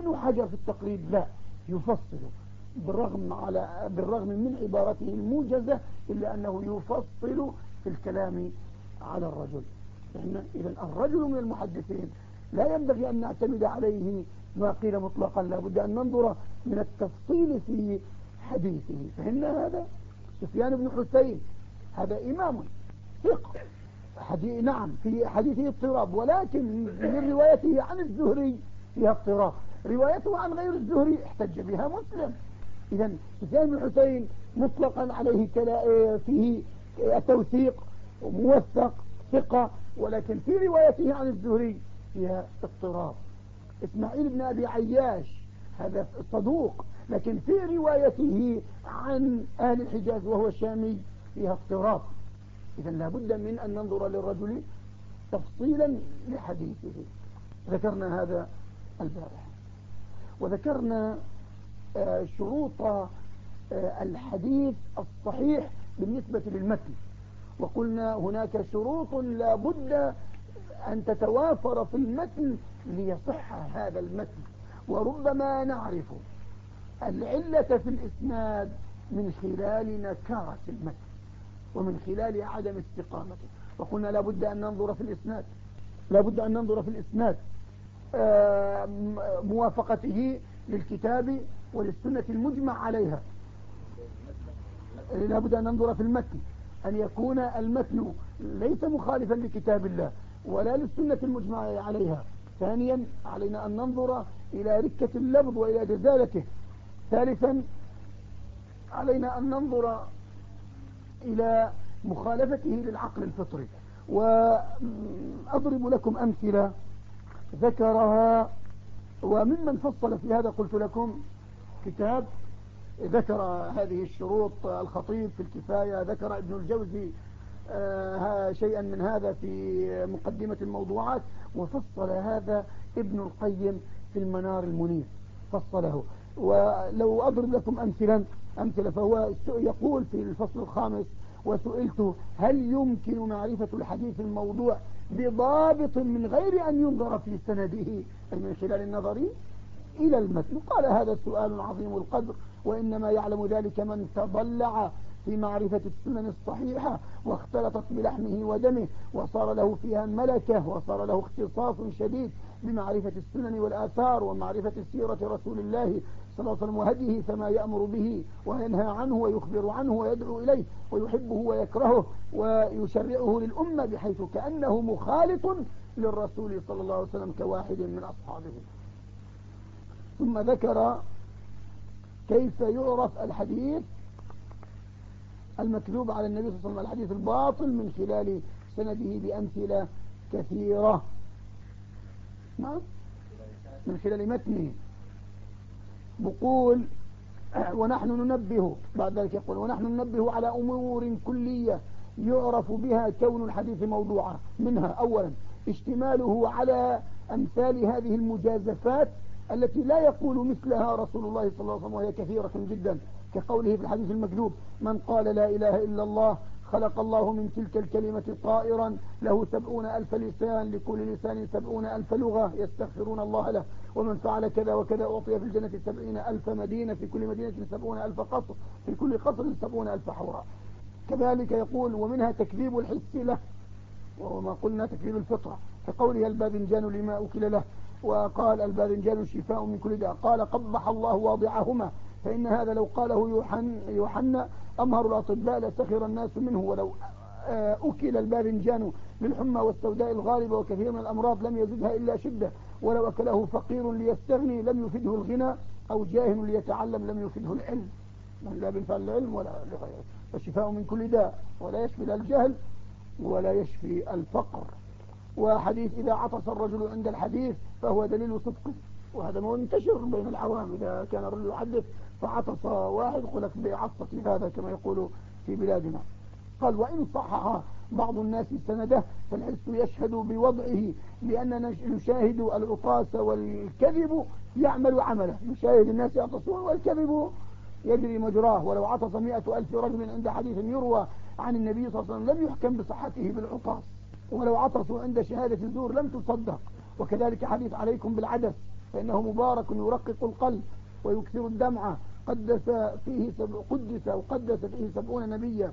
ابن حجر في التقريب لا يفصل. بالرغم على بالرغم من عبارته الموجزة إلا أنه يفصل في الكلام على الرجل. إذا الرجل من المحدثين لا ينبغي أن نعتمد عليه ما قيل مطلقا لابد أن ننظر من التفصيل في حديثه. فهمنا هذا؟ سفيان بن حسين هذا إمام ثقة. نعم في حديثه اضطراب ولكن من روايته عن الزهري فيها اضطراب. روايته عن غير الزهري احتج بها مسلم. إذا سفيان بن مطلقا عليه فيه توثيق موثق ثقة ولكن في روايته عن الزهري فيها اضطراب. إسماعيل بن أبي عياش هذا صدوق لكن في روايته عن أهل الحجاز وهو الشامي فيها اضطراب. إذا لابد من أن ننظر للرجل تفصيلا لحديثه. ذكرنا هذا البارح. وذكرنا آه، شروط آه، الحديث الصحيح بالنسبة للمتن. وقلنا هناك شروط لابد أن تتوافر في المتن ليصح هذا المتن. وربما نعرف العلة في الإسناد من خلال نكارة المتن ومن خلال عدم استقامته. وقلنا لابد أن ننظر في الإسناد. لابد أن ننظر في الإسناد. موافقته للكتاب وللسنة المجمع عليها. لابد أن ننظر في المتن أن يكون المتن ليس مخالفا لكتاب الله ولا للسنة المجمع عليها. ثانيا علينا أن ننظر إلى ركة اللفظ وإلى جزالته. ثالثا علينا أن ننظر إلى مخالفته للعقل الفطري. وأضرب لكم أمثلة. ذكرها وممن فصل في هذا قلت لكم كتاب ذكر هذه الشروط الخطيب في الكفاية ذكر ابن الجوزي آه، شيئا من هذا في مقدمة الموضوعات وفصل هذا ابن القيم في المنار المنير فصله. ولو أضرب لكم أمثلا أمثلة فهو يقول في الفصل الخامس وسئلت هل يمكن معرفة الحديث الموضوع بضابط من غير أن ينظر في سنده؟ أي من خلال النظر إلى المتن. قال هذا سؤال عظيم القدر وإنما يعلم ذلك من تضلع في معرفة السنن الصحيحة واختلطت بلحمه ودمه وصار له فيها الملكة وصار له اختصاص شديد بمعرفة السنن والآثار ومعرفة سيرة رسول الله صلى الله عليه وسلم وهديه فما يأمر به وينهى عنه ويخبر عنه ويدعو إليه ويحبه ويكرهه ويشرعه للأمة بحيث كأنه مخالط للرسول صلى الله عليه وسلم كواحد من أصحابه. ثم ذكر كيف يعرف الحديث المكذوب على النبي صلى الله عليه وسلم الحديث الباطل من خلال سنده بأمثلة كثيرة. نعم؟ من خلال متنه. بقول ونحن ننبه بعد ذلك يقول ونحن ننبه على أمور كلية يعرف بها كون الحديث موضوعا منها أولا اشتماله على أمثال هذه المجازفات التي لا يقول مثلها رسول الله صلى الله عليه وسلم وهي كثيرة جدا كقوله في الحديث المكذوب من قال لا إله إلا الله خلق الله من تلك الكلمة طائرا له سبعون ألف لسان لكل لسان سبعون ألف لغة يستغفرون الله له. ومن فعل كذا وكذا أعطي في الجنة سبعين ألف مدينة في كل مدينة سبعون ألف قصر في كل قصر سبعون ألف حوراء. كذلك يقول ومنها تكذيب الحس له وما قلنا تكذيب الفطرة. كقوله الباذنجان لما أكل له. وقال الباذنجان شفاء من كل داء. قال قبح الله واضعهما. فإن هذا لو قاله يوحنا أمهر الأطباء لسخر الناس منه. ولو آه، أكل الباذنجان للحمى والسوداء الغالبة وكثير من الأمراض لم يزدها إلا شدة. ولو أكله فقير ليستغني لم يفده الغنى أو جاهل ليتعلم لم يفده العلم. من لا بنفعل العلم ولا لغيره فالشفاء من كل داء ولا يشفي لا الجهل ولا يشفي الفقر. وحديث إذا عطس الرجل عند الحديث فهو دليل صدقه وهذا منتشر بين العوام. إذا كان الرجل يحدث فعطس واحد يقول لك بعطسة هذا كما يقول في بلادنا. قال وإن صحح بعض الناس سنده فالحس يشهد بوضعه لأننا نشاهد العطاس والكذب يعمل عمله. نشاهد الناس يعطسون والكذب يجري مجراه. ولو عطس مئة ألف رجل عند حديث يروى عن النبي صلى الله عليه وسلم لم يحكم بصحته بالعطاس. ولو عطسوا عند شهادة الزور لم تصدق. وكذلك حديث عليكم بالعدس فإنه مبارك يرقق القلب ويكثر الدمعة قدس فيه سبع قدس وقدس فيه سبعون نبيا.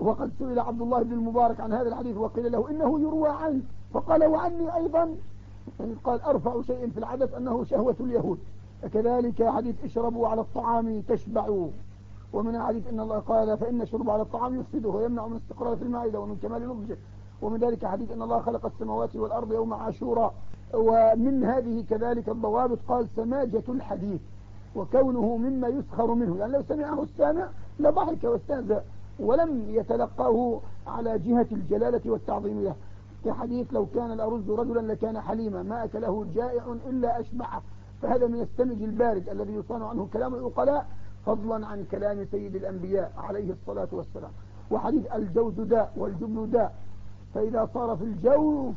وقد سئل عبد الله بن المبارك عن هذا الحديث وقيل له إنه يروى عنه فقال وعني أيضا؟ يعني قال أرفع شيء في العدد أنه شهوة اليهود كذلك حديث اشربوا على الطعام تشبعوا. ومن حديث إن الله قال فإن الشرب على الطعام يفسده ويمنع من استقرار في المعدة ومن كمال نضجه ومن ذلك حديث أن الله خلق السماوات والأرض يوم عاشوراء ومن هذه كذلك الضوابط قال سماجة الحديث وكونه مما يسخر منه. لأن لو سمعه السامع لضحك واستهزأ. ولم يتلقاه على جهة الجلالة والتعظيم له. كحديث لو كان الأرز رجلا لكان حليما ما أكله جائع إلا أشبعه. فهذا من السمج البارد الذي يصان عنه كلام العقلاء فضلا عن كلام سيد الأنبياء عليه الصلاة والسلام. وحديث الجوز داء والجبن داء. فإذا صار في الجوف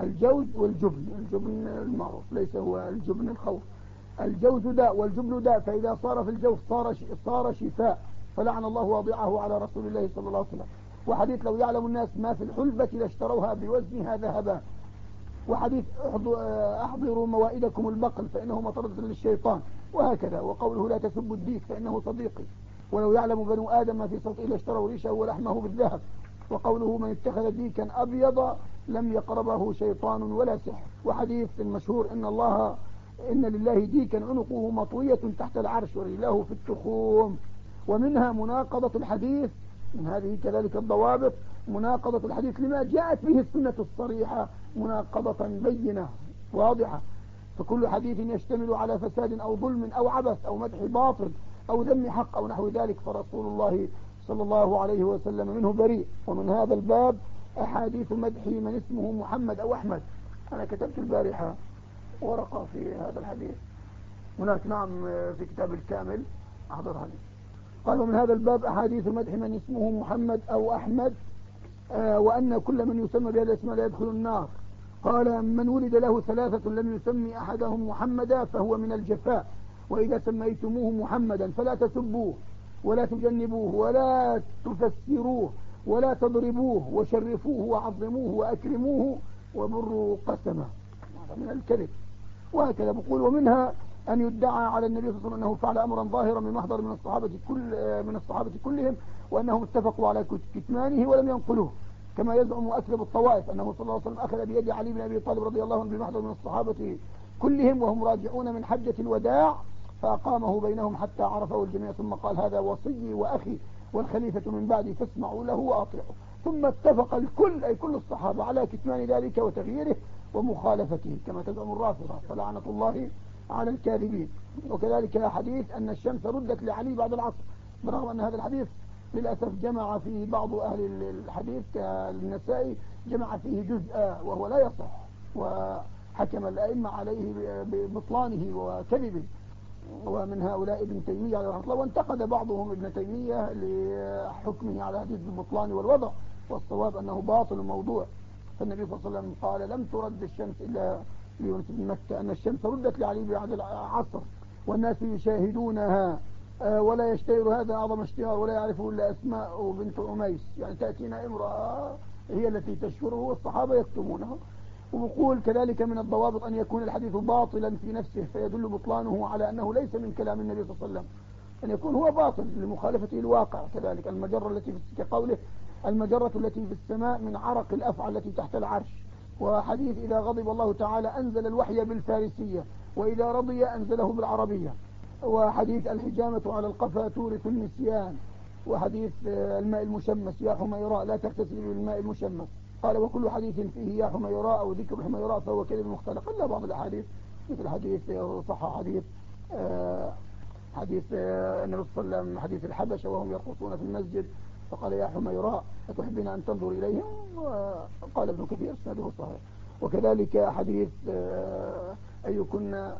الجوز والجبن الجبن المعروف ليس هو الجبن الخوف. الجوز داء والجبن داء فإذا صار في الجوف صار صار شفاء. فلعن الله واضعه على رسول الله صلى الله عليه وسلم. وحديث لو يعلم الناس ما في الحلبة لاشتروها بوزنها ذهبا. وحديث أحضروا موائدكم البقل فإنه مطردة للشيطان. وهكذا. وقوله لا تسبوا الديك فإنه صديقي. ولو يعلم بنو آدم ما في صوته لاشتروا ريشه ولحمه بالذهب. وقوله من اتخذ ديكا أبيض لم يقربه شيطان ولا سحر. وحديث المشهور إن الله إن لله ديكا عنقه مطوية تحت العرش ورجلاه في التخوم. ومنها مناقضة الحديث من هذه كذلك الضوابط مناقضة الحديث لما جاءت به السنة الصريحة مناقضة بينة واضحة. فكل حديث يشتمل على فساد أو ظلم أو عبث أو مدح باطل أو ذم حق أو نحو ذلك فرسول الله صلى الله عليه وسلم منه بريء. ومن هذا الباب أحاديث مدح من اسمه محمد أو أحمد. أنا كتبت البارحة ورقة في هذا الحديث. هناك نعم في كتاب الكامل أحضرها لي. قال ومن هذا الباب أحاديث مدح من اسمه محمد أو أحمد آه وأن كل من يسمى بهذا الاسم لا يدخل النار. قال من ولد له ثلاثة لم يسمي أحدهم محمدا فهو من الجفاء. وإذا سميتموه محمدا فلا تسبوه ولا تجنبوه ولا تفسروه ولا تضربوه وشرفوه وعظموه وأكرموه وبروا قسمه من الكذب. وهكذا بقول ومنها أن يدعى على النبي صلى الله عليه وسلم أنه فعل أمرا ظاهرا من محضر من الصحابة كل من الصحابة كلهم وأنهم اتفقوا على كتمانه ولم ينقلوه. كما يزعم أكذب الطوائف أنه صلى الله عليه وسلم أخذ بيد علي بن أبي طالب رضي الله عنه بمحضر من الصحابة كلهم وهم راجعون من حجة الوداع فأقامه بينهم حتى عرفه الجميع ثم قال هذا وصي وأخي والخليفة من بعدي فاسمعوا له وأطيعوا ثم اتفق الكل أي كل الصحابة على كتمان ذلك وتغييره ومخالفته كما تزعم الرافضة. فلعنة الله على الكاذبين. وكذلك حديث أن الشمس ردت لعلي بعد العصر. برغم أن هذا الحديث للأسف جمع فيه بعض أهل الحديث كالنسائي جمع فيه جزءا وهو لا يصح. وحكم الأئمة عليه ببطلانه وكذبه. ومن هؤلاء ابن تيمية رحمة الله وانتقد بعضهم ابن تيمية لحكمه على حديث البطلان والوضع. والصواب أنه باطل الموضوع. فالنبي صلى الله عليه وسلم قال لم ترد الشمس إلا ليونس بن أن الشمس ردت لعلي بعد العصر والناس يشاهدونها آه، ولا يشتهر هذا أعظم اشتهار ولا يعرفه إلا أسماء بنت أميس. يعني تأتينا امرأة هي التي تشهره والصحابة يكتمونها وبقول كذلك من الضوابط أن يكون الحديث باطلا في نفسه فيدل بطلانه على أنه ليس من كلام النبي صلى الله عليه وسلم. أن يكون هو باطل لمخالفته الواقع كذلك المجرة التي في كقوله المجرة التي في السماء من عرق الأفعى التي تحت العرش. وحديث إذا غضب الله تعالى أنزل الوحي بالفارسية وإذا رضي أنزله بالعربية وحديث الحجامة على القفا تورث النسيان. وحديث الماء المشمس يا حميراء لا تغتسل بالماء المشمس. قال وكل حديث فيه يا حميراء أو ذكر حميراء فهو كذب مختلق إلا بعض الأحاديث مثل حديث صح حديث آه، حديث آه، النبي صلى الله عليه وسلم حديث الحبشة وهم يرقصون في المسجد. فقال يا حميراء أتحبين أن تنظر إليهم؟ وقال ابن كثير إسناده صحيح. وكذلك حديث آه، أي كنا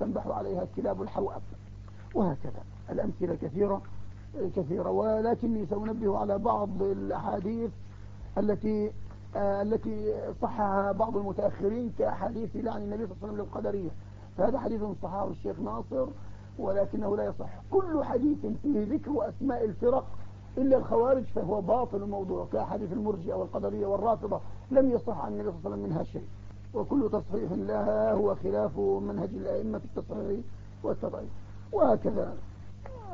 تنبح عليها الكلاب الحوأب. وهكذا. الأمثلة كثيرة كثيرة. ولكني سأنبه على بعض الأحاديث التي آه، التي صحها بعض المتأخرين كأحاديث لعن النبي صلى الله عليه وسلم للقدرية. فهذا حديث صححه الشيخ ناصر ولكنه لا يصح. كل حديث فيه ذكر أسماء الفرق إلا الخوارج فهو باطل الموضوع كأحاديث المرجئة والقدرية والرافضة. لم يصح عن النبي صلى الله عليه وسلم منها شيء. وكل تصحيح لها هو خلاف منهج الأئمة في التصحيح والتضعيف. وهكذا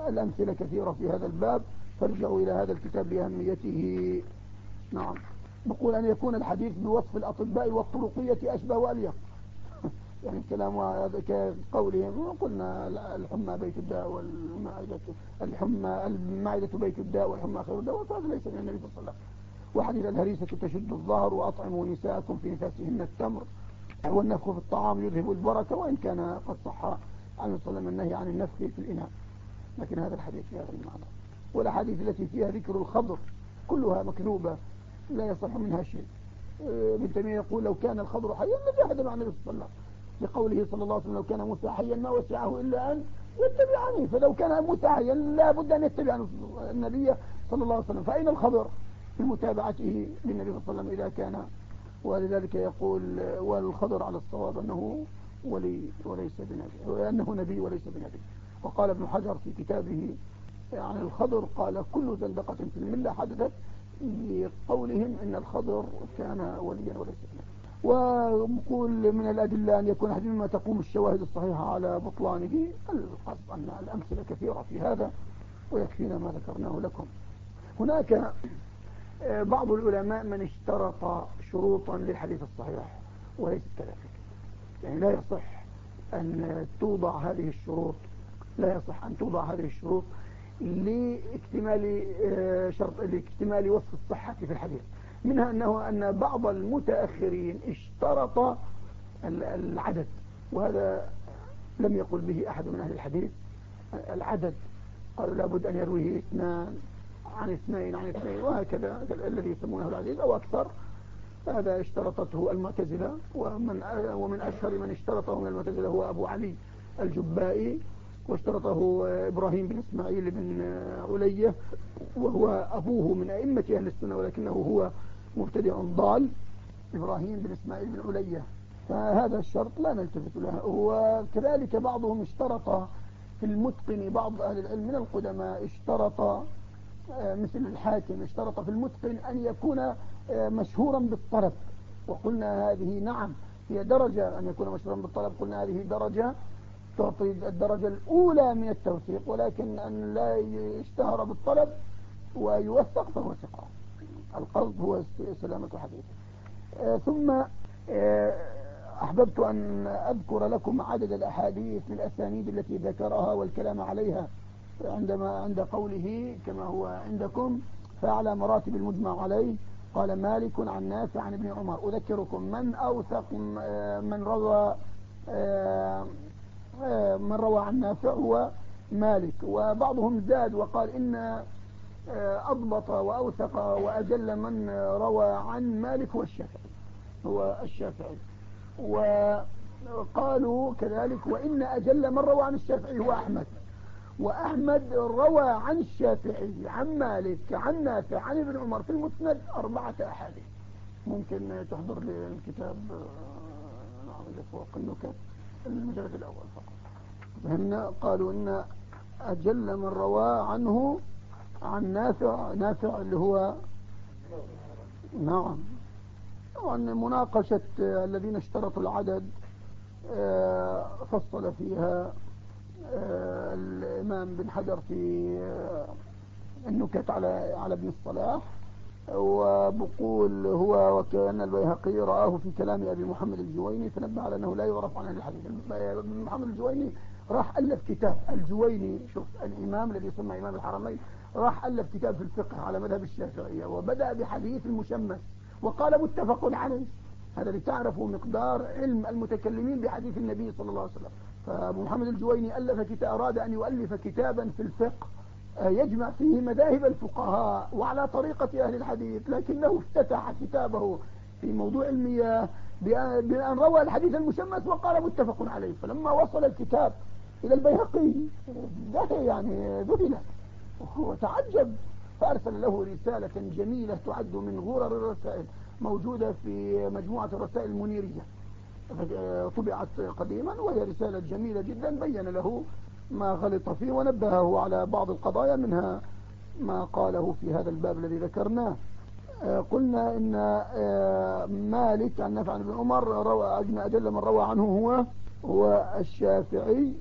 الأمثلة كثيرة في هذا الباب. فارجعوا إلى هذا الكتاب لأهميته. نعم. بقول أن يكون الحديث بوصف الأطباء والطرقية أشبه وأليق. يعني كلام كقولهم قلنا الحمى بيت الداء والمعدة الحمى المعدة بيت الداء والحمى خير الداء وهذا ليس من النبي صلى الله عليه وسلم. وحديث الهريسة تشد الظهر وأطعموا نساءكم في نفاسهن التمر والنفخ في الطعام يذهب البركة وإن كان قد صح عنه صلى الله النهي عن النفخ في الإناء. لكن هذا الحديث في هذا المعنى والأحاديث التي فيها ذكر الخضر كلها مكذوبة لا يصح منها شيء. ابن تيمية يقول لو كان الخضر حيا لجاهد مع النبي صلى الله عليه وسلم. لقوله صلى الله عليه وسلم لو كان موسى حيا ما وسعه إلا أن يتبعني. فلو كان موسى حيا لابد أن يتبع النبي صلى الله عليه وسلم. فأين الخبر في متابعته للنبي صلى الله عليه وسلم إذا كان؟ ولذلك يقول والخضر على الصواب أنه ولي وليس بنبي وأنه نبي وليس بنبي. وقال ابن حجر في كتابه عن الخضر قال كل زندقة في الملة حدثت بقولهم إن الخضر كان وليا وليس بنبي. وقول من الأدلة أن يكون حديث ما تقوم الشواهد الصحيحة على بطلانه القصد أن الأمثلة كثيرة في هذا ويكفينا ما ذكرناه لكم. هناك آه، بعض العلماء من اشترط شروطا للحديث الصحيح وليس كذلك. يعني لا يصح أن توضع هذه الشروط لا يصح أن توضع هذه الشروط لاكتمال آه، شرط لاكتمال وصف الصحة في الحديث. منها أنه أن بعض المتأخرين اشترط العدد وهذا لم يقل به أحد من أهل الحديث. العدد قالوا لابد أن يرويه اثنان عن اثنين عن اثنين وهكذا الذي يسمونه العديد أو أكثر. هذا اشترطته المعتزلة ومن, ومن أشهر من اشترطه من المعتزلة هو أبو علي الجبائي واشترطه إبراهيم بن إسماعيل بن علية وهو أبوه من أئمة أهل السنة ولكنه هو مبتدع ضال إبراهيم بن إسماعيل بن علية. فهذا الشرط لا نلتفت له. وكذلك بعضهم اشترط في المتقن بعض أهل العلم من القدماء اشترط آه، مثل الحاكم اشترط في المتقن أن يكون آه، مشهورا بالطلب. وقلنا هذه نعم هي درجة أن يكون مشهورا بالطلب. قلنا هذه درجة تعطي الدرجة الأولى من التوثيق ولكن أن لا يشتهر بالطلب ويوثق فهو ثقة. القصد هو سلامة حديثه آه، ثم آه، أحببت أن أذكر لكم عدد الأحاديث الأسانيد التي ذكرها والكلام عليها. عندما عند قوله كما هو عندكم فأعلى مراتب المجمع عليه. قال مالك عن نافع عن ابن عمر. أذكركم من أوثق آه، من روى من روى عن نافع هو مالك. وبعضهم زاد وقال إن أضبط وأوثق وأجل من روى عن مالك هو الشافعي. هو الشافعي. وقالوا كذلك وإن أجل من روى عن الشافعي هو أحمد. وأحمد روى عن الشافعي عن مالك عن نافع عن ابن عمر في المسند أربعة أحاديث. ممكن تحضر لي الكتاب؟ نعم فوق النكت. المجلد الأول فقط. فهمنا؟ قالوا إن أجل من روى عنه عن نافع نافع اللي هو نعم. طبعا مناقشة الذين اشترطوا العدد آه، فصل فيها آه، الإمام بن حجر في آه، النكت على على ابن الصلاح. وبقول هو وكأن البيهقي رآه في كلام أبي محمد الجويني فنبه على أنه لا يعرف عن الحديث. محمد الجويني راح ألف كتاب. الجويني شوف الإمام الذي يسمى إمام الحرمين راح ألف كتاب في الفقه على مذهب الشافعية وبدأ بحديث المشمس وقال متفق عليه. هذا لتعرفوا مقدار علم المتكلمين بحديث النبي صلى الله عليه وسلم. فأبو محمد الجويني ألف كتاب أراد أن يؤلف كتابا في الفقه آه، يجمع فيه مذاهب الفقهاء وعلى طريقة أهل الحديث لكنه افتتح كتابه في موضوع المياه بأن روى الحديث المشمس وقال متفق عليه. فلما وصل الكتاب إلى البيهقي يعني ذهل وتعجب فأرسل له رسالة جميلة تعد من غرر الرسائل موجودة في مجموعة الرسائل المنيرية. طبعت قديما وهي رسالة جميلة جدا بين له ما غلط فيه ونبهه على بعض القضايا منها ما قاله في هذا الباب الذي ذكرناه. قلنا إن آه، مالك عن نافع عن ابن عمر روى أجل من روى عنه هو هو الشافعي.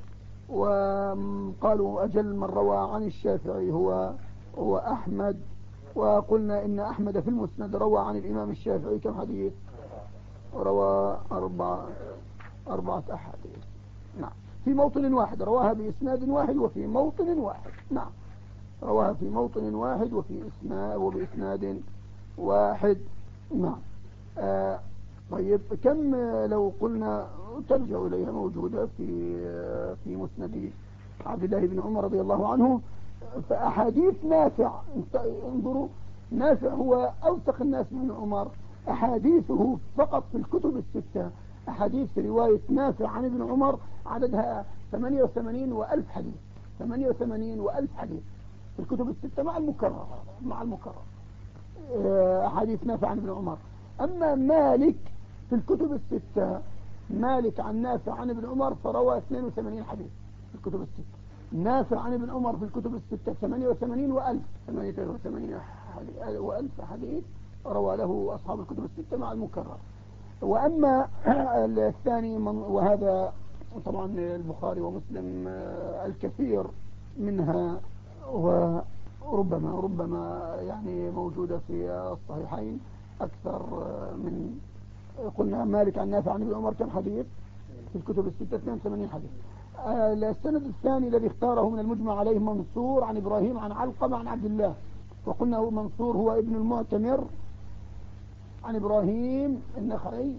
وقالوا أجل من روى عن الشافعي هو هو أحمد. وقلنا إن أحمد في المسند روى عن الإمام الشافعي كم حديث؟ روى أربعة أربعة أحاديث. نعم. في موطن واحد رواها بإسناد واحد وفي موطن واحد. نعم. رواها في موطن واحد وفي إسناد وبإسناد واحد. نعم. آه طيب كم لو قلنا ترجع إليها موجودة في في مسند عبد الله بن عمر رضي الله عنه. فأحاديث نافع. انظروا نافع هو أوثق الناس من عمر. أحاديثه فقط في الكتب الستة. أحاديث رواية نافع عن ابن عمر عددها 88 وألف حديث. 88 وألف حديث. في الكتب الستة مع المكرر مع المكرر. آه، أحاديث نافع عن ابن عمر. أما مالك في الكتب الستة مالك عن نافع عن ابن عمر فروى 82 حديث في الكتب الستة. نافع عن ابن عمر في الكتب الستة 88 وألف. 88 وألف حديث روى له أصحاب الكتب الستة مع المكرر. وأما الثاني وهذا طبعا البخاري ومسلم آه، الكثير منها وربما ربما يعني موجودة في الصحيحين أكثر آه، من قلنا مالك عن نافع عن ابن عمر كم حديث؟ في الكتب الستة 82 حديث. آه، السند الثاني الذي اختاره من المجمع عليه منصور عن إبراهيم عن علقمة عن عبد الله. وقلنا هو منصور هو ابن المعتمر عن إبراهيم النخعي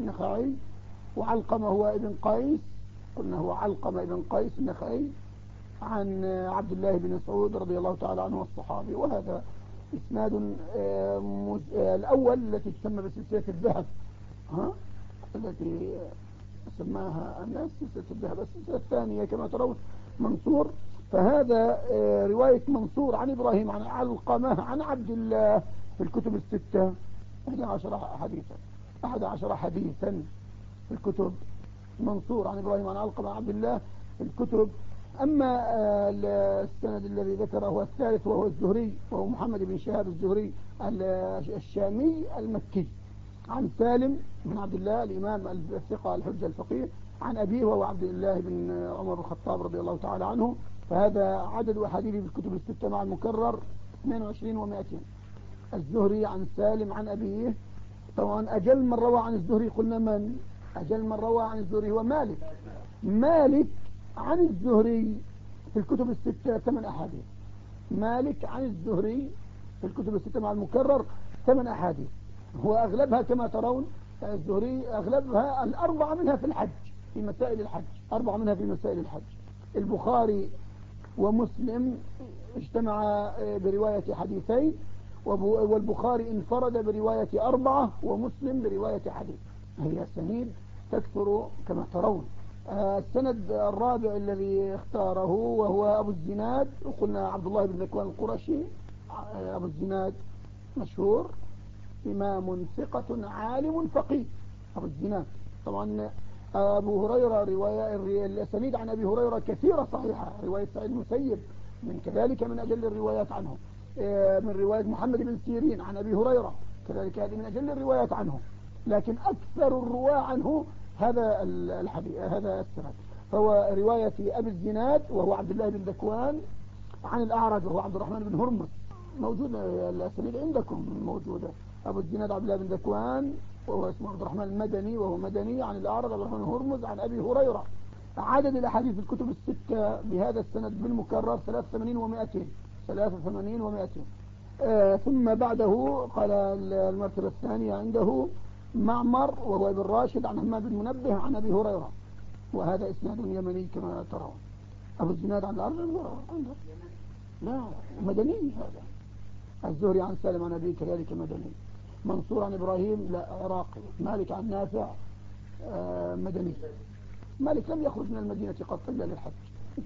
النخعي. وعلقمة هو ابن قيس قلنا هو علقمة ابن قيس النخعي عن عبد الله بن مسعود رضي الله تعالى عنه الصحابي وهذا إسناد آه، آه، الأول التي تسمى بسلسلة الذهب. ها؟ التي سماها الناس سلسلة الذهب السلسلة الثانية كما ترون منصور. فهذا آه، رواية منصور عن إبراهيم عن علقمة عن عبد الله في الكتب الستة. 11 حديثا 11 حديثا في الكتب. منصور عن إبراهيم عن علقمة عن عبد الله في الكتب. أما آه، السند الذي ذكره الثالث وهو الزهري وهو محمد بن شهاب الزهري الشامي المكي. عن سالم بن عبد الله الإمام الثقة الحجة الفقيه عن أبيه وهو عبد الله بن عمر بن الخطاب رضي الله تعالى عنه. فهذا عدد أحاديث في الكتب الستة مع المكرر 22 و200 الزهري عن سالم عن أبيه. طبعا أجل من روى عن الزهري قلنا من؟ أجل من روى عن الزهري هو مالك. مالك عن الزهري في الكتب الستة ثمان أحاديث. مالك عن الزهري في الكتب الستة مع المكرر ثمان أحاديث. هو أغلبها كما ترون الزهري أغلبها الأربعة منها في الحج في مسائل الحج أربعة منها في مسائل الحج. البخاري ومسلم اجتمع برواية حديثين والبخاري انفرد برواية أربعة ومسلم برواية حديث. هي سنيد تكثر كما ترون. السند الرابع الذي اختاره وهو أبو الزناد وقلنا عبد الله بن ذكوان القرشي أبو الزناد مشهور. إمام ثقة عالم فقيه. أبو الزناد طبعا أبو هريرة رواية الأسانيد عن أبي هريرة كثيرة صحيحة. رواية سعيد مسيب من كذلك من أجل الروايات عنه. آه، من رواية محمد بن سيرين عن أبي هريرة كذلك هذه من أجل الروايات عنه. لكن أكثر الرواة عنه هذا الحديث هذا السند. فهو رواية أبي الزناد وهو عبد الله بن ذكوان عن الأعرج وهو عبد الرحمن بن هرمز. موجودة الأسانيد عندكم موجودة. أبو الزناد عبد الله بن ذكوان وهو اسمه عبد الرحمن المدني وهو مدني عن الأعرج عبد الرحمن هرمز عن أبي هريرة. عدد الأحاديث في الكتب الستة بهذا السند بالمكرر 83 و200 83 و200 آه ثم بعده قال المرتبة الثانية عنده معمر وهو ابن راشد عن همام بن منبه عن أبي هريرة. وهذا إسناد يمني كما ترون. أبو الزناد عن الأرض لا مدني هذا. الزهري عن سالم عن أبي كذلك مدني. منصور عن إبراهيم لا عراقي. مالك عن نافع آه، مدني. مالك لم يخرج من المدينة قط إلا للحج.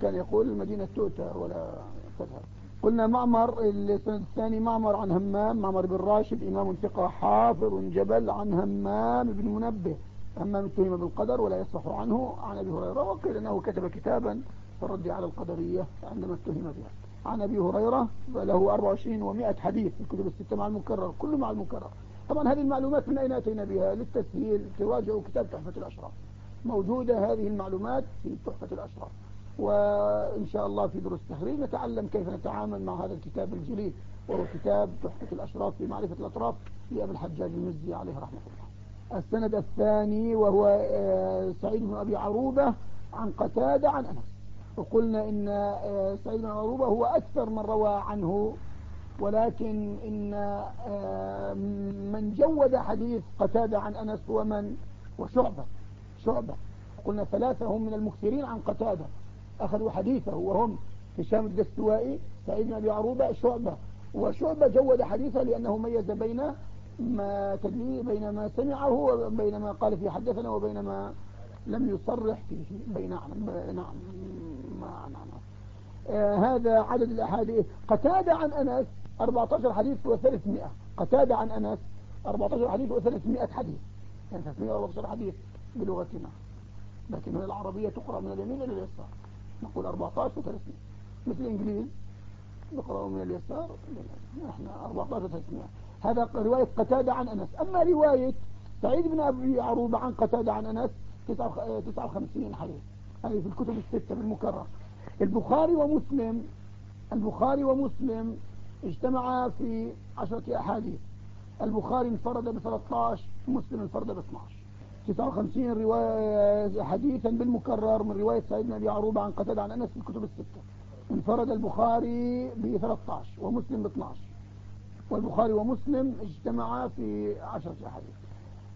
كان يقول المدينة تؤتى ولا تذهب. قلنا معمر السند الثاني معمر عن همام. معمر بن راشد إمام ثقة حافظ جبل عن همام بن منبه. همام اتهم بالقدر ولا يصح عنه. عن أبي هريرة وقيل أنه كتب كتابا في الرد على القدرية عندما اتهم بها. عن أبي هريرة له 24 و100 حديث في الكتب الستة مع المكرر كله مع المكرر. طبعا هذه المعلومات من أين أتينا بها؟ للتسهيل تراجعوا كتاب تحفة الأشراف. موجودة هذه المعلومات في تحفة الأشراف. وإن شاء الله في دروس التخريج نتعلم كيف نتعامل مع هذا الكتاب الجليل وهو كتاب تحفة الأشراف في معرفة الأطراف لأبي الحجاج المزي عليه رحمة الله. السند الثاني وهو آه، سعيد بن أبي عروبة عن قتادة عن أنس. وقلنا إن آه، سعيد بن عروبة هو أكثر من روى عنه ولكن إن آه، من جود حديث قتادة عن أنس هو من؟ وشعبة شعبة قلنا ثلاثة هم من المكثرين عن قتادة. أخذوا حديثه وهم هشام الدستوائي سعيد بن أبي عروبة شعبة. وشعبة جود حديثه لأنه ميز بين ما بين ما سمعه وبين ما قال فيه حدثنا وبين ما لم يصرح فيه. بين نعم. نعم آه هذا عدد الأحاديث. قتادة عن أنس 14 حديث و300 قتادة عن أنس 14 حديث و300 حديث. يعني 314 حديث بلغتنا لكن العربية تقرأ من اليمين إلى اليسار. نقول 14 و300 مثل الإنجليز نقرأ من اليسار نحن 14 و300 هذا رواية قتادة عن أنس. أما رواية سعيد بن أبي عروبة عن قتادة عن أنس 59 حديث. هذه في الكتب الستة بالمكرر البخاري ومسلم البخاري ومسلم اجتمعا في عشرة أحاديث. البخاري انفرد ب 13 مسلم انفرد ب 12 59 رواية حديثا بالمكرر من رواية سعيد بن أبي عروبة عن قتادة عن أنس في الكتب الستة. انفرد البخاري ب 13 ومسلم ب 12 والبخاري ومسلم اجتمعا في عشرة أحاديث.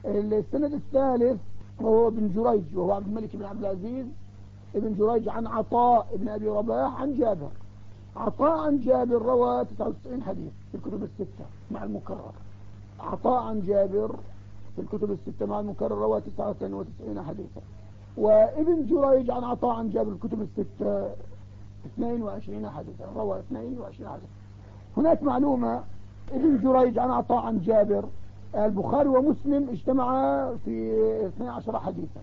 السند الثالث وهو ابن جريج وهو عبد الملك بن عبد العزيز ابن جريج عن عطاء ابن أبي رباح عن جابر. عطاء عن جابر روى 99 حديث في الكتب الستة مع المكرر. عطاء عن جابر في الكتب الستة مع المكرر روى 99 حديثا وابن جريج عن عطاء عن جابر الكتب الستة 22 حديثا روى 22 حديثا هناك معلومة ابن جريج عن عطاء عن جابر البخاري ومسلم اجتمعا في 12 حديثا.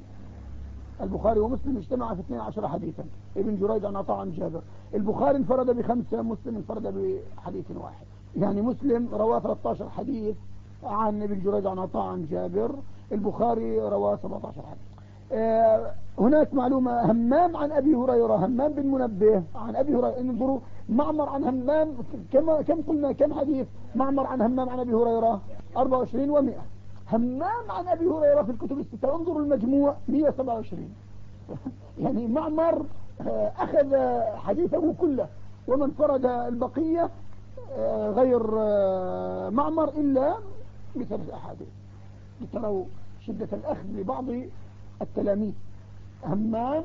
البخاري ومسلم اجتمعا في 12 حديثا. ابن جريج عن عطاء عن جابر. البخاري انفرد بخمسة مسلم انفرد بحديث واحد. يعني مسلم روى 13 حديث. عن ابن جريج عن عطاء عن جابر. البخاري روى 17 حديث. آه، هناك معلومة. همام عن أبي هريرة. همام بن منبه عن أبي هريرة. انظروا معمر عن همام. كم, كم قلنا؟ كم حديث؟ معمر عن همام عن أبي هريرة؟ 24 و100 همام عن أبي هريرة في الكتب الستة. انظروا المجموع 127 يعني معمر آه، أخذ حديثه كله ومن فرد البقية آه، غير معمر إلا بثلاث أحاديث. لتروا شدة الأخذ لبعض التلاميذ. همام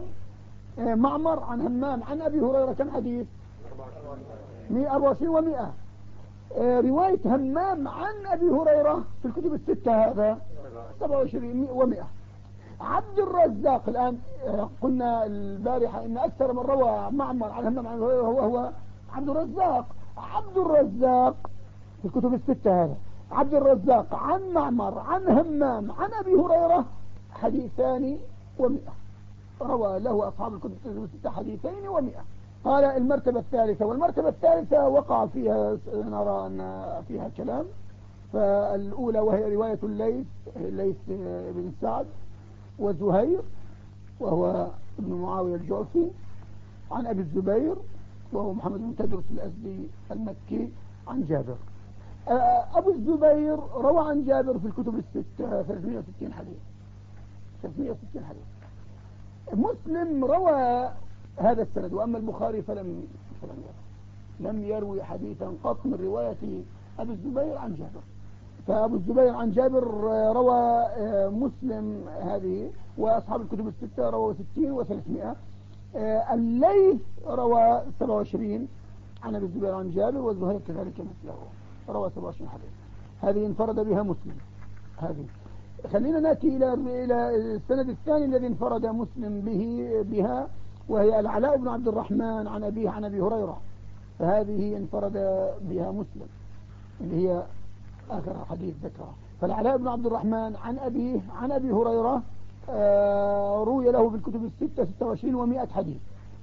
آه، معمر عن همام عن أبي هريرة كم حديث؟ 124 و100 آه، رواية همام عن أبي هريرة في الكتب الستة هذا 27 و100 عبد الرزاق الآن آه، قلنا البارحة إن أكثر من روى معمر عن همام عن هريرة هو, هو عبد الرزاق. عبد الرزاق في الكتب الستة هذا. عبد الرزاق عن معمر عن همام عن أبي هريرة حديثان ومئة. روى له أصحاب الكتب الستة حديثين ومئة. قال المرتبة الثالثة والمرتبة الثالثة وقع فيها نرى أن فيها كلام. فالأولى وهي رواية الليث الليث بن سعد وزهير وهو ابن معاوية الجعفي عن أبي الزبير وهو محمد بن تدرس الأسدي المكي. عن جابر. أبو الزبير روى عن جابر في الكتب الستة 360 حديث. 360 حديث. مسلم روى هذا السند. وأما البخاري فلم فلم يروي لم يروي حديثا قط من رواية أبي الزبير عن جابر. فأبو الزبير عن جابر روى آه، مسلم هذه وأصحاب الكتب الستة روى 60 و300 الليث روى 27 عن أبي الزبير عن جابر والزهير كذلك مثله. روى 27 حديث هذه انفرد بها مسلم. هذه. خلينا نأتي إلى إلى السند الثاني الذي انفرد مسلم به بها. وهي العلاء بن عبد الرحمن عن أبيه عن أبي هريرة. فهذه انفرد بها مسلم. اللي هي آخر حديث ذكرها فالعلاء بن عبد الرحمن عن أبيه عن أبي هريرة آه، روي له في الكتب الستة 26 و100 حديث.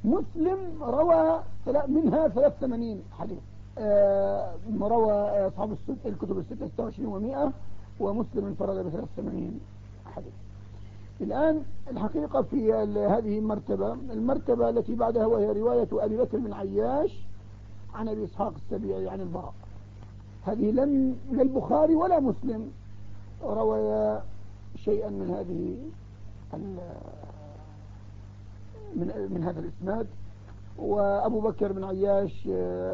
مسلم روى منها 83 حديث. آه، روى أصحاب الكتب الستة 26 و100 ومسلم انفرد ب 83 حديث. الآن الحقيقة في هذه المرتبة المرتبة التي بعدها وهي رواية أبي بكر بن عياش عن أبي إسحاق السبيعي عن البراء. هذه لم البخاري ولا مسلم روي شيئا من هذه من من هذا الإسناد. وأبو بكر بن عياش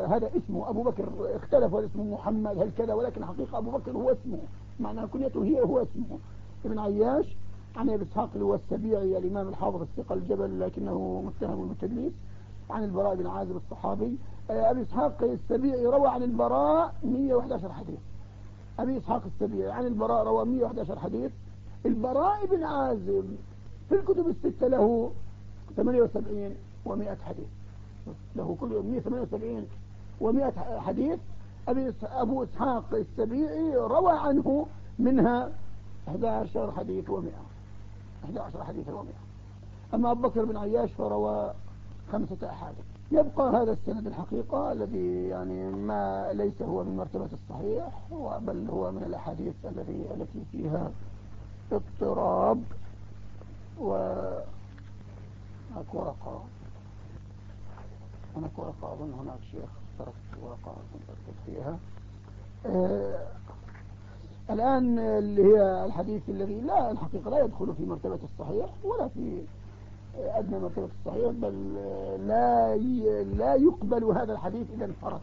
هذا اسمه أبو بكر اختلف اسمه محمد هل كذا؟ ولكن حقيقة أبو بكر هو اسمه معنى كنيته هي هو اسمه. ابن عياش عن أبي إسحاق اللي هو السبيعي الإمام الحافظ الثقة الجبل لكنه متهم بالتدليس عن البراء بن عازب الصحابي. آه، أبي إسحاق السبيعي روى عن البراء 111 حديث. أبي إسحاق السبيعي عن البراء روى 111 حديث. البراء بن عازب في الكتب الستة له 78 و100 حديث. له كل 178 و100 حديث. أبي أبو إسحاق السبيعي روى عنه منها 11 حديث و100 11 حديث و100 أما أبو بكر بن عياش فروى خمسة أحاديث. يبقى هذا السند الحقيقة الذي يعني ما ليس هو من مرتبة الصحيح بل هو من الأحاديث الذي التي فيها اضطراب و هناك ورقة هناك ورقة أظن هناك شيخ تركت ورقة كنت فيها. آه الآن اللي هي الحديث الذي لا الحقيقة لا يدخل في مرتبة الصحيح ولا في أدنى مرتبة الصحيح بل لا لا يقبل هذا الحديث إذا انفرد.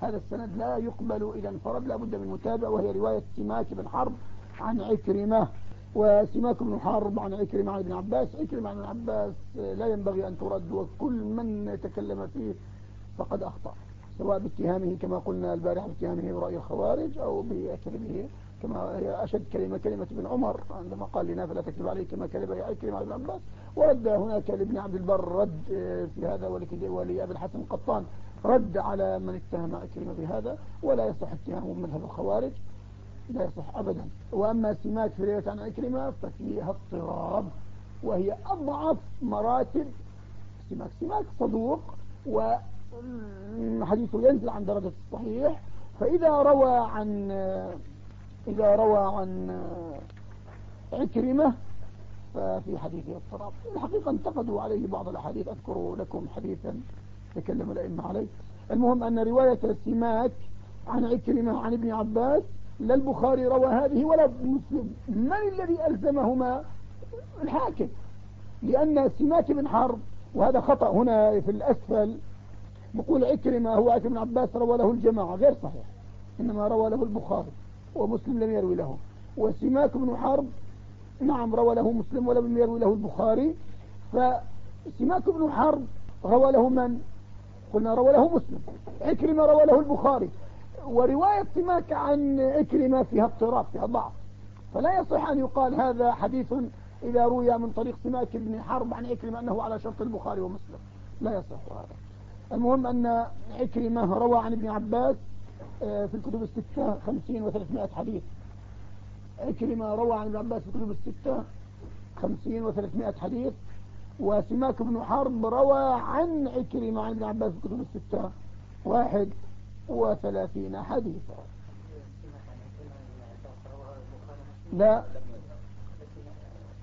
هذا السند لا يقبل إذا انفرد لا بد من متابع وهي رواية سماك بن حرب عن عكرمة. وسماك بن حرب عن عكرمة عن ابن عباس. عكرمة عن ابن عباس لا ينبغي أن ترد وكل من تكلم فيه فقد أخطأ سواء باتهامه كما قلنا البارحة باتهامه برأي الخوارج أو بكلمه كما هي أشد كلمة كلمة ابن عمر عندما قال لنا فلا تكتب عليه كما كلمة عكرمة على ابن عباس ورد هناك لابن عبد البر رد في هذا ولأبي الحسن قطان رد على من اتهم عكرمة بهذا ولا يصح اتهامه بمذهب الخوارج لا يصح أبدا. وأما سماك في رواية عن عكرمة ففيها اضطراب وهي أضعف مراتب سماك. سماك صدوق وحديثه ينزل عن درجة الصحيح فإذا روى عن إذا روى عن عكرمة ففي حديثه اضطراب. الحقيقة انتقدوا عليه بعض الأحاديث أذكر لكم حديثا تكلم الأئمة عليه. المهم أن رواية سماك عن عكرمة عن ابن عباس لا البخاري روى هذه ولا مسلم. من الذي ألزمهما؟ الحاكم. لأن سماك بن حرب وهذا خطأ هنا في الأسفل بقول عكرمة هو عكرمة بن عباس روى له الجماعة غير صحيح إنما روى له البخاري. ومسلم لم يروي له. وسماك بن حرب نعم روى له مسلم ولم يروي له البخاري. فسماك بن حرب روى له من؟ قلنا روى له مسلم. عكرمة روى له البخاري. ورواية سماك عن عكرمة فيها اضطراب فيها ضعف. فلا يصح أن يقال هذا حديث إذا روي من طريق سماك بن حرب عن عكرمة أنه على شرط البخاري ومسلم. لا يصح هذا. المهم أن عكرمة روى عن ابن عباس في الكتب الستة خمسين وثلاثمائة حديث. عكرمة روى عن ابن عباس في الكتب الستة خمسين وثلاثمائة حديث. وسماك بن حرب روى عن عكرمة عن ابن عباس في الكتب الستة واحد وثلاثين حديثا لا.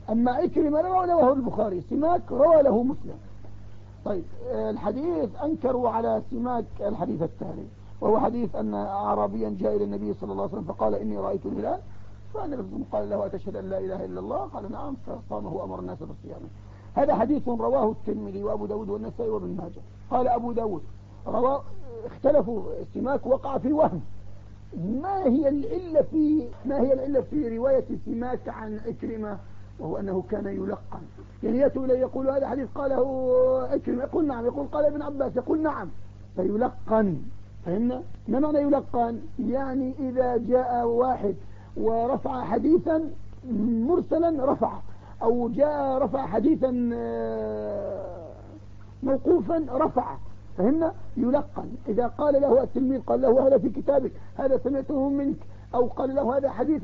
أما إكرمة روى له البخاري سماك روى له مسلم. طيب الحديث أنكروا على سماك الحديث التالي. وهو حديث أن أعرابيا جاء إلى النبي صلى الله عليه وسلم فقال إني رأيت الهلال. فالنبي قال له أتشهد أن لا إله إلا الله؟ قال نعم فصامه وأمر الناس بالصيام. هذا حديث رواه الترمذي وأبو داود والنسائي وابن ماجه. قال أبو داود رواه اختلفوا سماك وقع في وهم. ما هي العلة في ما هي العلة في رواية سماك عن إكرمة؟ وهو أنه كان يلقن. يعني يأتوا إليه يقول هذا حديث قاله إكرمة. يقول نعم يقول قال ابن عباس يقول نعم فيلقن. فهمنا ما معنى يلقن يعني إذا جاء واحد ورفع حديثا مرسلا رفع أو جاء رفع حديثا آه، موقوفا رفع فهمنا يلقن إذا قال له التلميذ قال له هذا في كتابك هذا سمعته منك أو قال له هذا حديث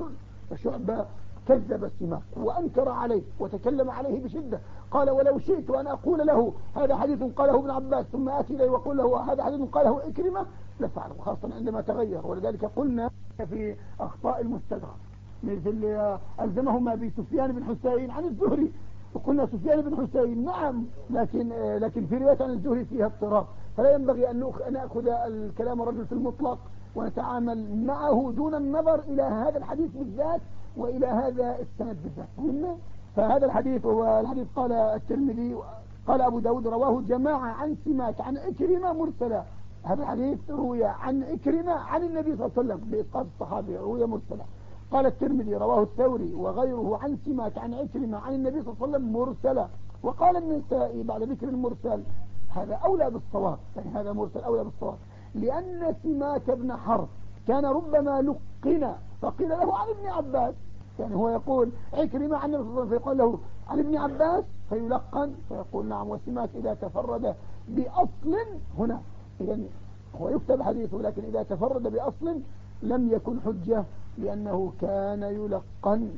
فشعبة كذب سماك وأنكر عليه وتكلم عليه بشدة. قال ولو شئت أن أقول له هذا حديث قاله ابن عباس ثم آتي إليه وأقول له هذا حديث قاله إكرمة لفعله خاصة عندما تغير. ولذلك قلنا في أخطاء المستدرك مثل ألزمهما بسفيان بن حسين عن الزهري. وقلنا سفيان بن حسين نعم لكن لكن في رواية عن الزهري فيها اضطراب. فلا ينبغي أن نأخذ الكلام الرجل في المطلق ونتعامل معه دون النظر إلى هذا الحديث بالذات وإلى هذا السند بالذات فهذا الحديث هو الحديث قال الترمذي قال أبو داود رواه جماعة عن سماك عن إكرمة مرسلة. هذا الحديث روي عن إكرمة عن النبي صلى الله عليه وسلم بإسقاط الصحابي روي مرسلة. قال الترمذي رواه الثوري وغيره عن سماك عن عكرمة عن النبي صلى الله عليه وسلم مرسلة. وقال النسائي بعد ذكر المرسل هذا أولى بالصواب يعني هذا مرسل أولى بالصواب لأن سماك بن حرب كان ربما لقن فقيل له عن ابن عباس. يعني هو يقول عكرمة عن النبي فيقول له عن ابن عباس فيلقن فيقول نعم وسماك إذا تفرد بأصل هنا. إذا هو يكتب حديثه لكن إذا تفرد بأصل لم يكن حجة لأنه كان يلقن.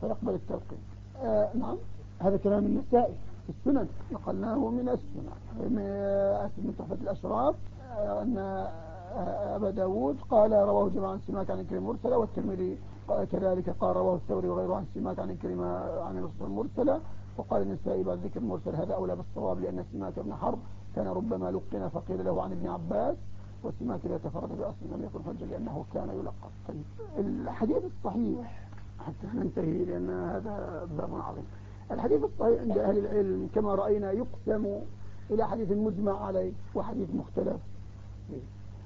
فيقبل التلقين. آه نعم هذا كلام النسائي. في السنن نقلناه من السنن من تحفة الأشراف آه أن أبا داود قال رواه جماعة عن سماك عن كلمة مرسلة والترمذي كذلك قال رواه الثوري وغيره عن سماك عن كلمة عن الرسول المرسلة. وقال النسائي بعد ذكر المرسل هذا أولى بالصواب لأن سماك بن حرب كان ربما لقن فقيل له عن ابن عباس والسماك إذا تفرد بأصل لم يكن حجة لأنه كان يلقب. طيب الحديث الصحيح. حتى ننتهي لأن هذا باب عظيم. الحديث الصحيح عند أهل العلم كما رأينا يقسم إلى حديث مجمع عليه وحديث مختلف.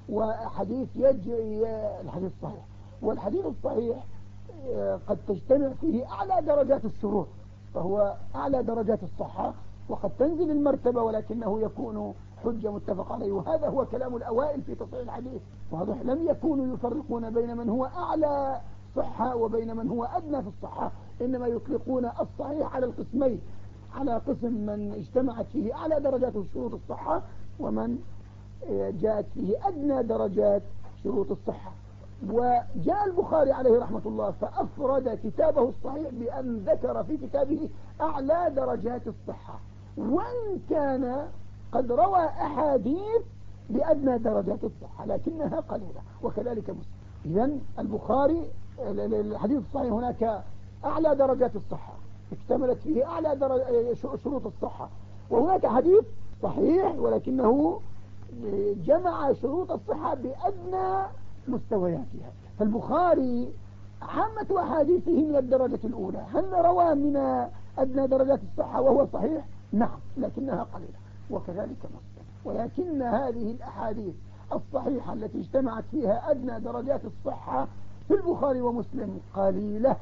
وحديث يجري الحديث الصحيح. والحديث الصحيح آه، قد تجتمع فيه أعلى درجات الشروط فهو أعلى درجات الصحة وقد تنزل المرتبة ولكنه يكون حجة متفق عليه. وهذا هو كلام الأوائل في تصحيح الحديث. واضح لم يكونوا يفرقون بين من هو أعلى صحة وبين من هو أدنى في الصحة إنما يطلقون الصحيح على القسمين. على قسم من اجتمعت فيه أعلى درجات شروط الصحة ومن جاءت فيه أدنى درجات شروط الصحة. وجاء البخاري عليه رحمة الله فأفرد كتابه الصحيح بأن ذكر في كتابه أعلى درجات الصحة. وإن كان قد روى أحاديث بأدنى درجات الصحة لكنها قليلة وكذلك مسلم. إذا البخاري الحديث الصحيح هناك أعلى درجات الصحة اكتملت فيه أعلى شروط الصحة. وهناك حديث صحيح ولكنه جمع شروط الصحة بأدنى مستوياتها فالبخاري عامة أحاديثه من الدرجة الأولى هل روى من أدنى درجات الصحة وهو صحيح؟ نعم لكنها قليلة وكذلك مسلم ولكن هذه الأحاديث الصحيحة التي اجتمعت فيها أدنى درجات الصحة في البخاري ومسلم قليلة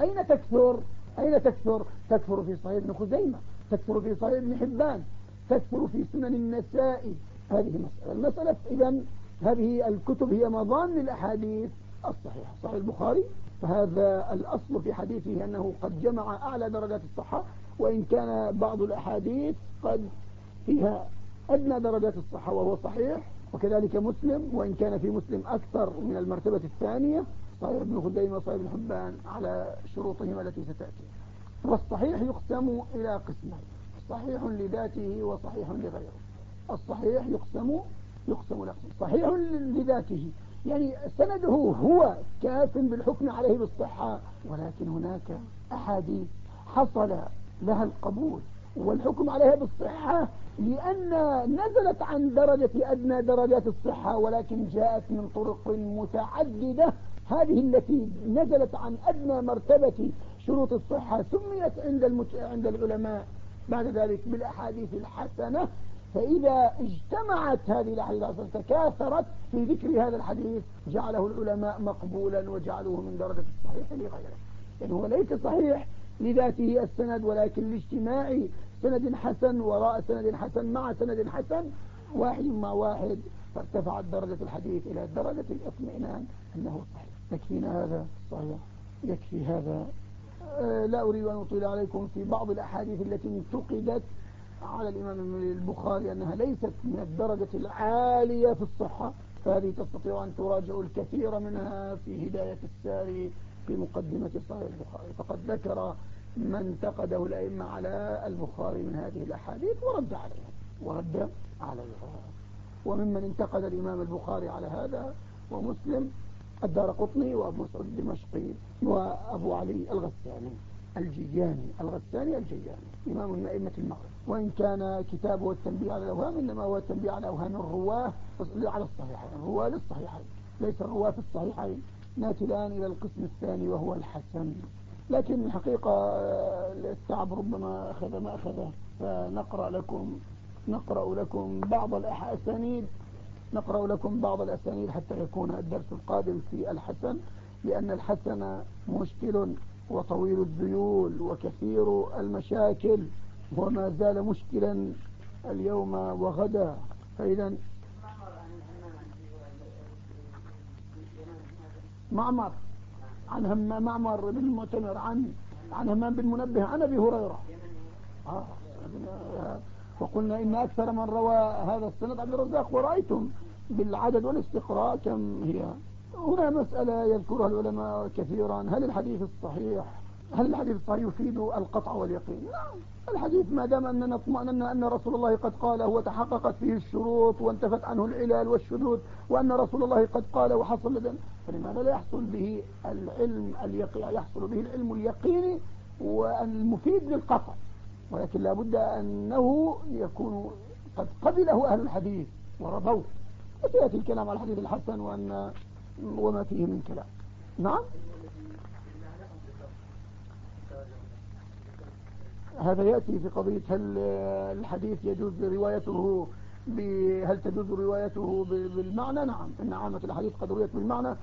أين تكثر؟ أين تكثر؟ تكثر في صحيح ابن خزيمة تكثر في صحيح ابن حبان تكثر في سنن النساء هذه مسألة. المسألة إذا هذه الكتب هي مضان الأحاديث الصحيحة. صحيح البخاري؟ فهذا الأصل في حديثه أنه قد جمع أعلى درجات الصحة وإن كان بعض الأحاديث قد فيها أدنى درجات الصحة وهو صحيح وكذلك مسلم وإن كان في مسلم أكثر من المرتبة الثانية صحيح ابن خديمة وصحيح ابن حبان على شروطهما التي ستأتي. والصحيح يقسم إلى قسمين صحيح لذاته وصحيح لغيره. الصحيح يقسم يقسم لقسم صحيح لذاته. يعني سنده هو كاف بالحكم عليه بالصحة ولكن هناك أحاديث حصل لها القبول والحكم عليها بالصحة لأن نزلت عن درجة أدنى درجات الصحة ولكن جاءت من طرق متعددة. هذه التي نزلت عن أدنى مرتبة شروط الصحة سميت عند, المت... عند العلماء. بعد ذلك بالأحاديث الحسنة فإذا اجتمعت هذه الأحاديث تكاثرت في ذكر هذا الحديث جعله العلماء مقبولا وجعلوه من درجة الصحيح لغيره. يعني هو ليس صحيح لذاته السند ولكن لاجتماع سند حسن وراء سند حسن مع سند حسن واحد مع واحد فارتفعت درجة الحديث إلى درجة الاطمئنان أنه صحيح. يكفينا هذا؟ صحيح. يكفي هذا. آه، لا أريد أن أطيل عليكم في بعض الأحاديث التي انتقدت على الإمام البخاري أنها ليست من الدرجة العالية في الصحة فهذه تستطيع أن تراجع الكثير منها في هداية الساري في مقدمة صحيح البخاري. فقد ذكر ما انتقده الأئمة على البخاري من هذه الأحاديث ورد عليها ورد عليها. وممن انتقد الإمام البخاري على هذا ومسلم الدار قطني وأبو مسعود الدمشقي وأبو علي الغساني. الجياني الغساني الجياني إمام من أئمة المغرب. وإن كان كتابه التنبيه على الأوهام إنما هو التنبيه على أوهام الرواة على الصحيحين. الرواة للصحيحين. ليس الرواة في الصحيحين. ناتي الآن إلى القسم الثاني وهو الحسن. لكن الحقيقة التعب ربما أخذ ما أخذه. فنقرأ لكم نقرأ لكم بعض الأسانيد نقرأ لكم بعض الأسانيد حتى يكون الدرس القادم في الحسن لأن الحسن مشكل وطويل الذيول وكثير المشاكل وما زال مشكلا اليوم وغدا فإذا معمر عن هم معمر بن المعتمر عن عن همام بن منبه عن أبي هريرة. آه وقلنا إن أكثر من روى هذا السند عبد الرزاق ورأيتم بالعدد والاستقراء كم هي. هنا مسألة يذكرها العلماء كثيرا. هل الحديث الصحيح هل الحديث الصحيح يفيد القطع واليقين؟ نعم الحديث ما دام أننا اطمأننا أن رسول الله قد قاله وتحققت فيه الشروط وانتفت عنه العلال والشذوذ وأن رسول الله قد قال وحصل لدى فلماذا لا يحصل به العلم اليقين يحصل به العلم اليقيني والمفيد للقطع؟ ولكن لابد أنه يكون قد قبله أهل الحديث ورضوه. وسيأتي الكلام على الحديث الحسن وأن وما فيه من كلام. نعم؟ هذا يأتي في قضية هل الحديث يجوز روايته هل تجوز روايته بالمعنى؟ نعم. إن عامة الحديث قد رويت بالمعنى.